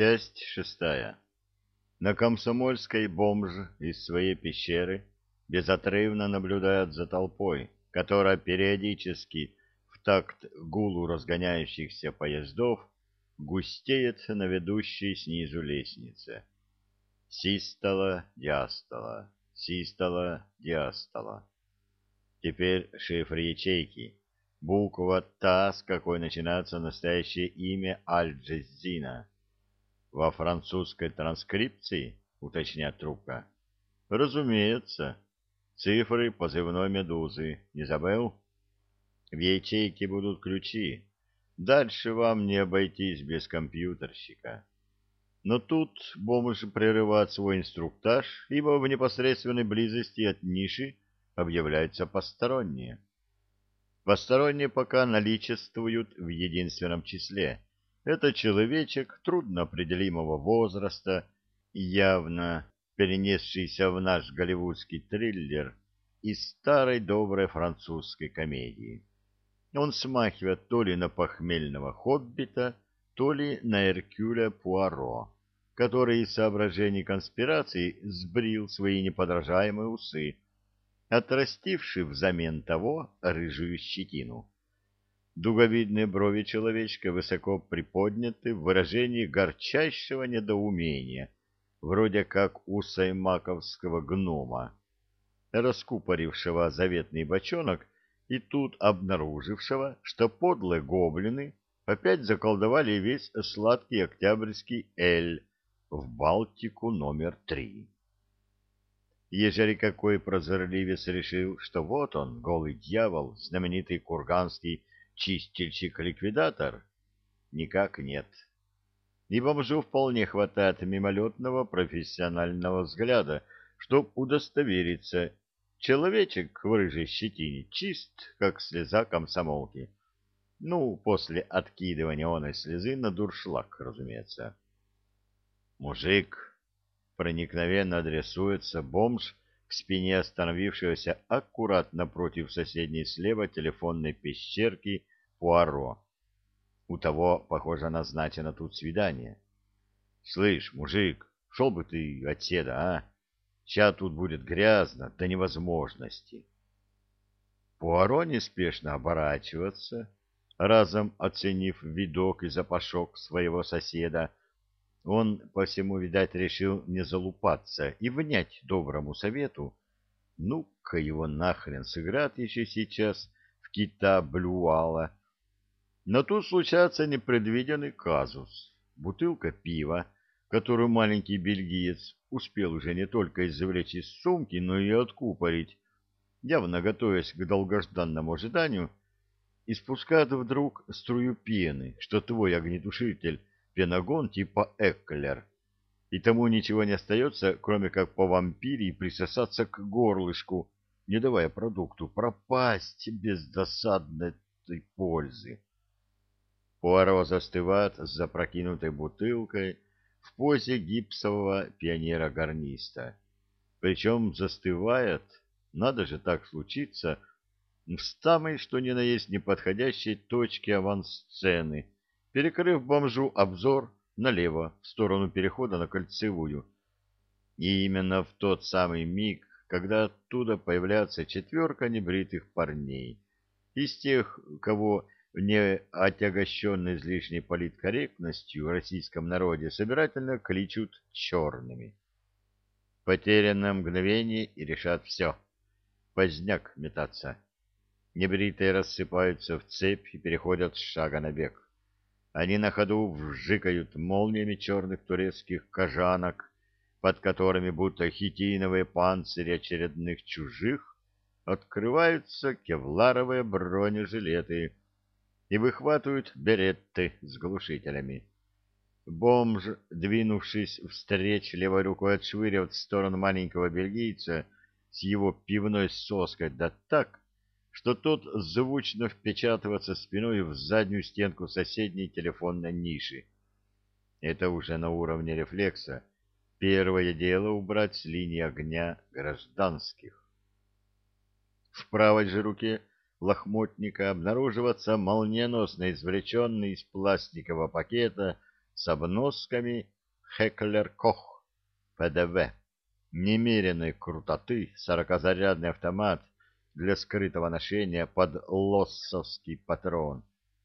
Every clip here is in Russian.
Часть шестая. На Комсомольской бомж из своей пещеры безотрывно наблюдает за толпой, которая периодически в такт гулу разгоняющихся поездов густеет на ведущей снизу лестнице. Систола, диастола, систола, диастола. Теперь шифр ячейки. Буква та, с какой начинается настоящее имя Аль-Джеззина. Во французской транскрипции, уточняет трубка. Разумеется. Цифры позывной медузы. Не забыл? В ячейке будут ключи. Дальше вам не обойтись без компьютерщика. Но тут бомж прерывает свой инструктаж, ибо в непосредственной близости от ниши объявляются посторонние. Посторонние пока наличествуют в единственном числе. Это человечек трудноопределимого возраста, явно перенесшийся в наш голливудский триллер из старой доброй французской комедии. Он смахивает то ли на похмельного хоббита, то ли на Эркюля Пуаро, который из соображений конспирации сбрил свои неподражаемые усы, отрастивший взамен того рыжую щетину. Дуговидные брови человечка высоко приподняты в выражении горчайшего недоумения, вроде как у саймаковского гнома, раскупорившего заветный бочонок и тут обнаружившего, что подлые гоблины опять заколдовали весь сладкий октябрьский эль в Балтику номер три. Ежели какой прозорливец решил, что вот он, голый дьявол, знаменитый курганский чистильщик-ликвидатор, никак нет. И бомжу вполне хватает мимолетного профессионального взгляда, чтобы удостовериться, человечек в рыжей щетине чист, как слеза комсомолки. Ну, после откидывания оной слезы на дуршлаг, разумеется. Мужик, проникновенно адресуется бомж к спине остановившегося аккуратно против соседней слева телефонной пещерки Пуаро. У того, похоже, назначено тут свидание. — Слышь, мужик, шел бы ты отседа, а? Сейчас тут будет грязно до невозможности. Пуаро неспешно оборачиваться, разом оценив видок и запашок своего соседа, он, по всему, видать, решил не залупаться и внять доброму совету. Ну-ка его нахрен сыграт еще сейчас в кита Блюала. Но тут случается непредвиденный казус. Бутылка пива, которую маленький бельгиец успел уже не только извлечь из сумки, но и откупорить, явно готовясь к долгожданному ожиданию, испускает вдруг струю пены, что твой огнетушитель пенагон типа Эклер, и тому ничего не остается, кроме как по вампире присосаться к горлышку, не давая продукту пропасть без досадной пользы. Пуаро застывает с запрокинутой бутылкой в позе гипсового пионера-гарниста. Причем застывает, надо же так случиться, в самой что ни на есть неподходящей точке авансцены — перекрыв бомжу обзор налево, в сторону перехода на кольцевую. И именно в тот самый миг, когда оттуда появляется четверка небритых парней, из тех, кого не отягощенный излишней политкорректностью в российском народе собирательно кличут черными. Потеряно мгновение и решат все. Поздняк метаться. Небритые рассыпаются в цепь и переходят с шага на бег. Они на ходу вжикают молниями черных турецких кожанок, под которыми будто хитиновые панцири очередных чужих открываются кевларовые бронежилеты и выхватывают беретты с глушителями. Бомж, двинувшись встреч, левой рукой отшвыривает в сторону маленького бельгийца с его пивной соской, да так, что тот звучно впечатывается спиной в заднюю стенку соседней телефонной ниши. Это уже на уровне рефлекса. Первое дело убрать с линии огня гражданских. В правой же руке лохмотника обнаруживается молниеносно извлеченный из пластикового пакета с обносками Хеклер-Кох ПДВ немеренной крутоты сорокозарядный автомат для скрытого ношения под лоссовский патрон,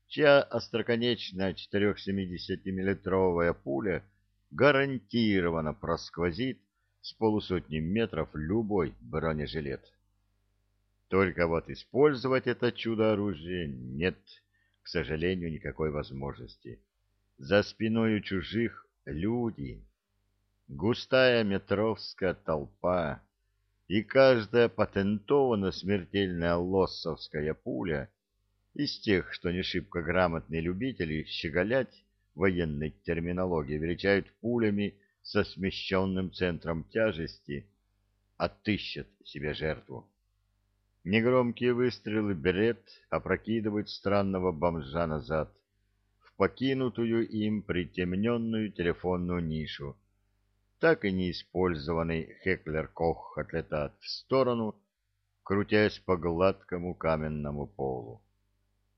чья остроконечная 470-миллитровая пуля гарантированно просквозит с полусотни метров любой бронежилет. Только вот использовать это чудо-оружие нет, к сожалению, никакой возможности. За спиной у чужих люди, густая метровская толпа, и каждая патентованно смертельная лоссовская пуля из тех, что не шибко грамотные любители щеголять военной терминологии величают пулями со смещенным центром тяжести, отыщет себе жертву. Негромкие выстрелы берет опрокидывают странного бомжа назад в покинутую им притемненную телефонную нишу, так и неиспользованный Хеклер-Кох отлетает в сторону, крутясь по гладкому каменному полу.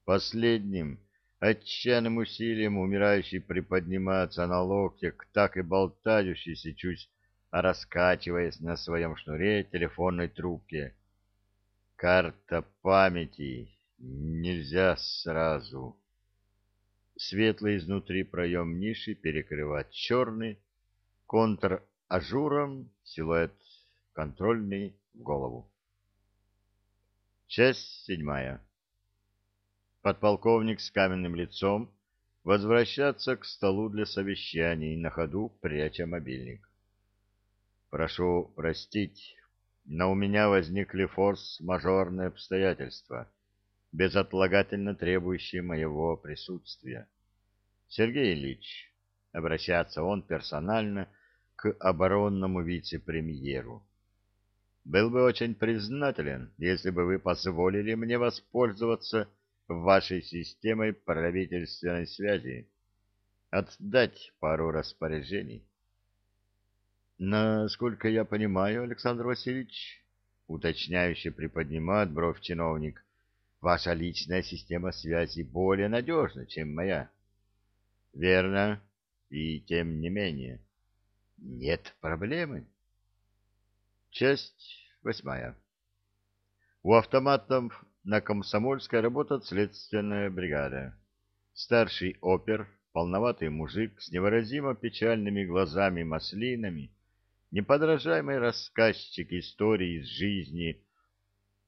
Последним, отчаянным усилием умирающий приподнимается на локтях, так и болтающийся чуть, раскачиваясь на своем шнуре телефонной трубке. Карта памяти. Нельзя сразу. Светлый изнутри проем ниши перекрывает черный, контр-ажуром силуэт контрольный в голову. Часть седьмая. Подполковник с каменным лицом возвращается к столу для совещаний, на ходу пряча мобильник. Прошу простить, но у меня возникли форс-мажорные обстоятельства, безотлагательно требующие моего присутствия. Сергей Ильич, обращаться он персонально к оборонному вице-премьеру. Был бы очень признателен, если бы вы позволили мне воспользоваться вашей системой правительственной связи, отдать пару распоряжений. Насколько я понимаю, Александр Васильевич, уточняюще приподнимает бровь чиновник, ваша личная система связи более надежна, чем моя. Верно, и тем не менее. Нет проблемы. Часть восьмая. У автоматов на Комсомольской работает следственная бригада. Старший опер, полноватый мужик с невыразимо печальными глазами-маслинами, неподражаемый рассказчик истории из жизни.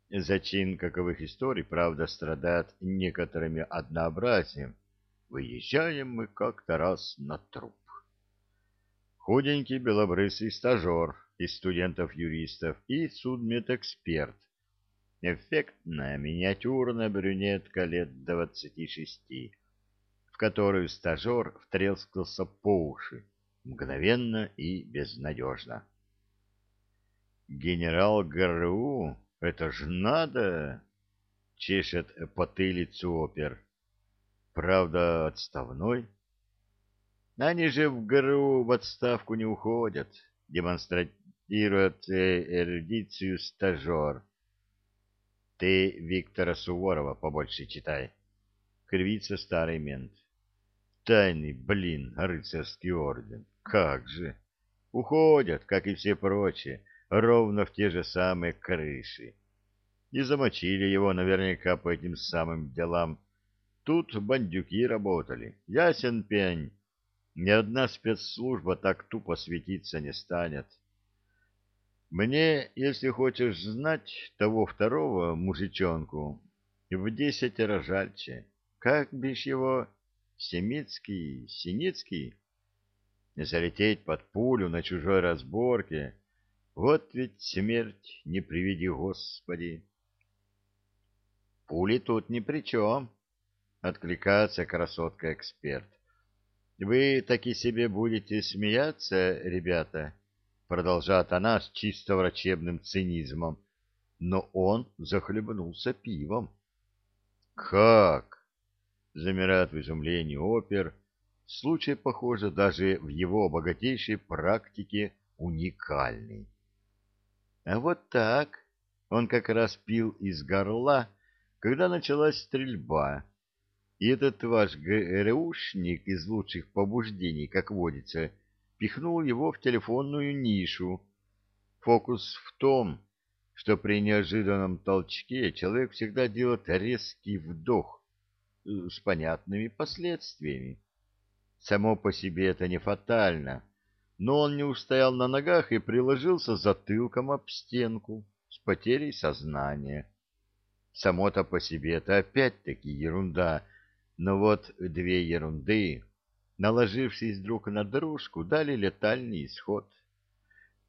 Зачин каковых историй, правда, страдает некоторыми однообразием. Выезжаем мы как-то раз на труп худенький белобрысый стажер из студентов-юристов и судмедэксперт, эффектная миниатюрная брюнетка лет двадцати шести, в которую стажер втрескался по уши, мгновенно и безнадежно. «Генерал ГРУ, это ж надо!» — чешет потылицу опер. «Правда, отставной?» Они же в ГРУ в отставку не уходят, демонстрирует эрудицию стажер. Ты Виктора Суворова побольше читай. Кривится старый мент. Тайный, блин, рыцарский орден. Как же! Уходят, как и все прочие, ровно в те же самые крыши. И замочили его наверняка по этим самым делам. Тут бандюки работали. Ясен пень ни одна спецслужба так тупо светиться не станет. Мне, если хочешь знать того второго мужичонку, в десятеро жальче. Как бишь его? Семицкий, Синицкий? Залететь под пулю на чужой разборке. Вот ведь смерть, не приведи Господи. Пули тут ни при чем, — откликается красотка-эксперт. Вы таки себе будете смеяться, ребята, продолжает она с чисто врачебным цинизмом, но он захлебнулся пивом. Как? Замирает в изумлении опер. Случай, похоже, даже в его богатейшей практике уникальный. А вот так. Он как раз пил из горла, когда началась стрельба. И этот ваш ГРУшник из лучших побуждений, как водится, пихнул его в телефонную нишу. Фокус в том, что при неожиданном толчке человек всегда делает резкий вдох э, с понятными последствиями. Само по себе это не фатально, но он не устоял на ногах и приложился затылком об стенку с потерей сознания. Само-то по себе это опять-таки ерунда, но вот две ерунды, наложившись друг на дружку, дали летальный исход.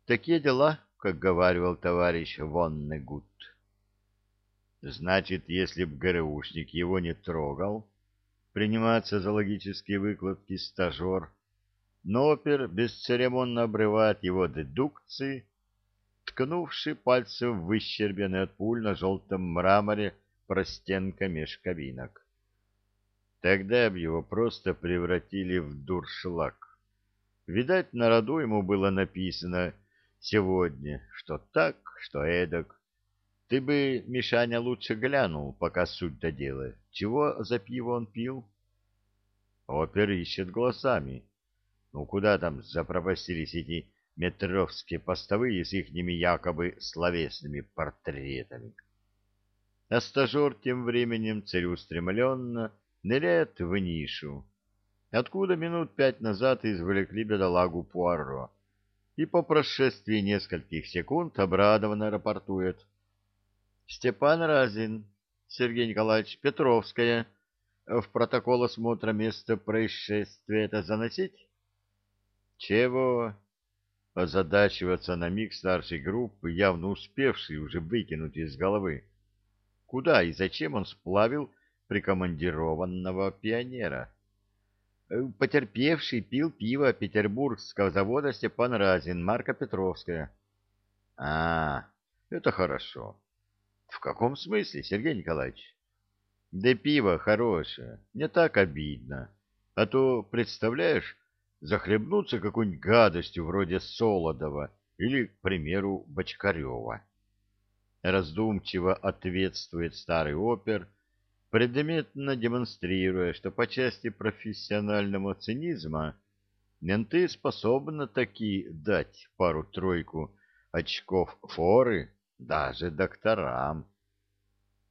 Такие дела, как говаривал товарищ Воннегут. Значит, если б ГРУшник его не трогал, приниматься за логические выкладки стажер, но опер бесцеремонно обрывает его дедукции, ткнувший пальцем в выщербенный от пуль на желтом мраморе простенка меж кабинок. Тогда б его просто превратили в дуршлаг. Видать, на роду ему было написано сегодня, что так, что эдак. Ты бы, Мишаня, лучше глянул, пока суть до дела. Чего за пиво он пил? Опер ищет глазами. Ну, куда там запропастились эти метровские постовые с ихними якобы словесными портретами? А стажер тем временем целеустремленно ныряет в нишу, откуда минут пять назад извлекли бедолагу Пуаро, и по прошествии нескольких секунд обрадованно рапортует. Степан Разин, Сергей Николаевич, Петровская, в протокол осмотра места происшествия это заносить? Чего? Озадачиваться на миг старшей группы, явно успевший уже выкинуть из головы. Куда и зачем он сплавил прикомандированного пионера. Потерпевший пил пиво петербургского завода Степан Разин, Марка Петровская. А, это хорошо. В каком смысле, Сергей Николаевич? Да пиво хорошее, не так обидно. А то, представляешь, захлебнуться какой-нибудь гадостью вроде Солодова или, к примеру, Бочкарева. Раздумчиво ответствует старый опер — предметно демонстрируя, что по части профессионального цинизма менты способны таки дать пару-тройку очков форы даже докторам.